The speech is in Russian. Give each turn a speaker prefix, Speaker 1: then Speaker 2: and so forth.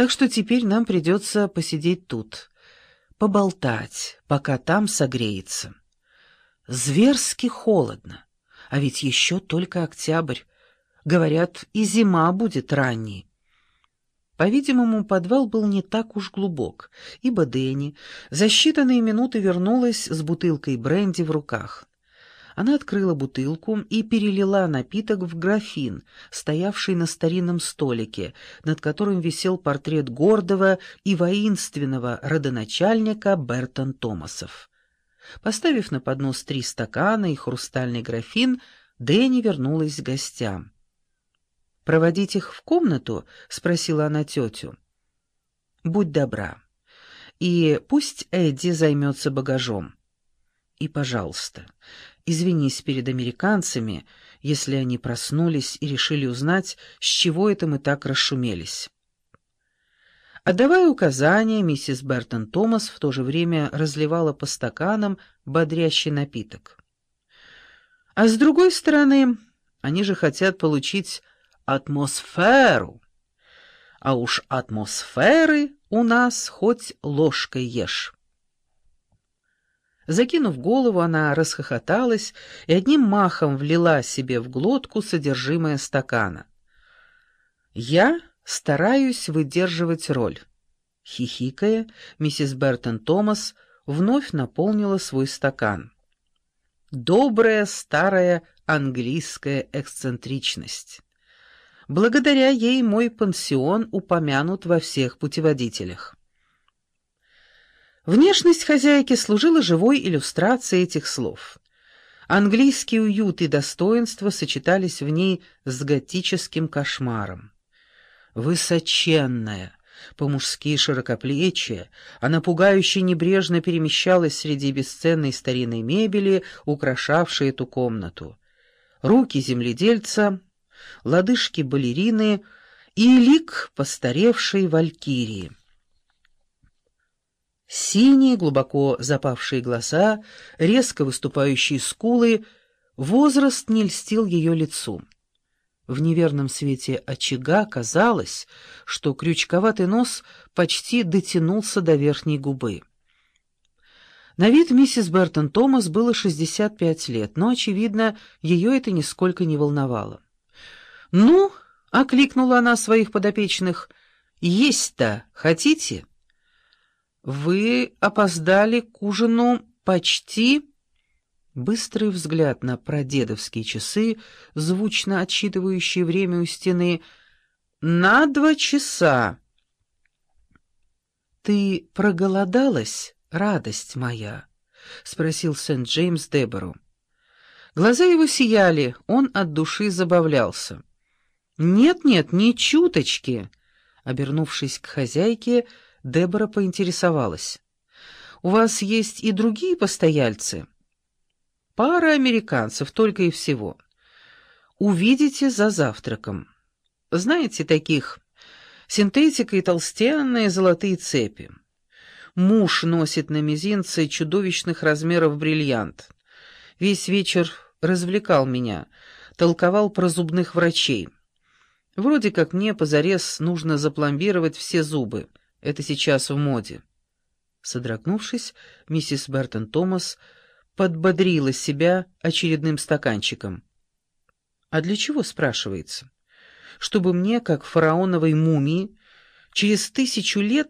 Speaker 1: Так что теперь нам придется посидеть тут, поболтать, пока там согреется. Зверски холодно, а ведь еще только октябрь. Говорят, и зима будет ранней. По-видимому, подвал был не так уж глубок, ибо Дэнни за считанные минуты вернулась с бутылкой бренди в руках. Она открыла бутылку и перелила напиток в графин, стоявший на старинном столике, над которым висел портрет гордого и воинственного родоначальника Бертон Томасов. Поставив на поднос три стакана и хрустальный графин, Дэнни вернулась к гостям. «Проводить их в комнату?» — спросила она тетю. «Будь добра. И пусть Эдди займется багажом. И, пожалуйста, извинись перед американцами, если они проснулись и решили узнать, с чего это мы так расшумелись». Отдавая указания, миссис Бертон Томас в то же время разливала по стаканам бодрящий напиток. А с другой стороны, они же хотят получить атмосферу. А уж атмосферы у нас хоть ложкой ешь. Закинув голову, она расхохоталась и одним махом влила себе в глотку содержимое стакана. «Я стараюсь выдерживать роль». Хихикая, миссис Бертон Томас вновь наполнила свой стакан. «Добрая старая английская эксцентричность». Благодаря ей мой пансион упомянут во всех путеводителях. Внешность хозяйки служила живой иллюстрацией этих слов. Английский уют и достоинство сочетались в ней с готическим кошмаром. Высоченная, по-мужски широкоплечья, она пугающе небрежно перемещалась среди бесценной старинной мебели, украшавшей эту комнату. Руки земледельца — лодыжки балерины и лик постаревшей валькирии. Синие, глубоко запавшие глаза, резко выступающие скулы, возраст не льстил ее лицу. В неверном свете очага казалось, что крючковатый нос почти дотянулся до верхней губы. На вид миссис Бертон Томас было 65 лет, но, очевидно, ее это нисколько не волновало. «Ну?» — окликнула она своих подопечных. «Есть-то хотите?» «Вы опоздали к ужину почти...» Быстрый взгляд на прадедовские часы, звучно отсчитывающие время у стены. «На два часа!» «Ты проголодалась, радость моя?» — спросил Сент-Джеймс Дебору. Глаза его сияли, он от души забавлялся. «Нет-нет, ни чуточки!» Обернувшись к хозяйке, Дебора поинтересовалась. «У вас есть и другие постояльцы?» «Пара американцев, только и всего. Увидите за завтраком. Знаете таких? Синтетика и толстенные золотые цепи. Муж носит на мизинце чудовищных размеров бриллиант. Весь вечер развлекал меня, толковал про зубных врачей». Вроде как мне позарез нужно запломбировать все зубы. Это сейчас в моде. Содрогнувшись, миссис Бертон Томас подбодрила себя очередным стаканчиком. «А для чего?» — спрашивается. «Чтобы мне, как фараоновой мумии, через тысячу лет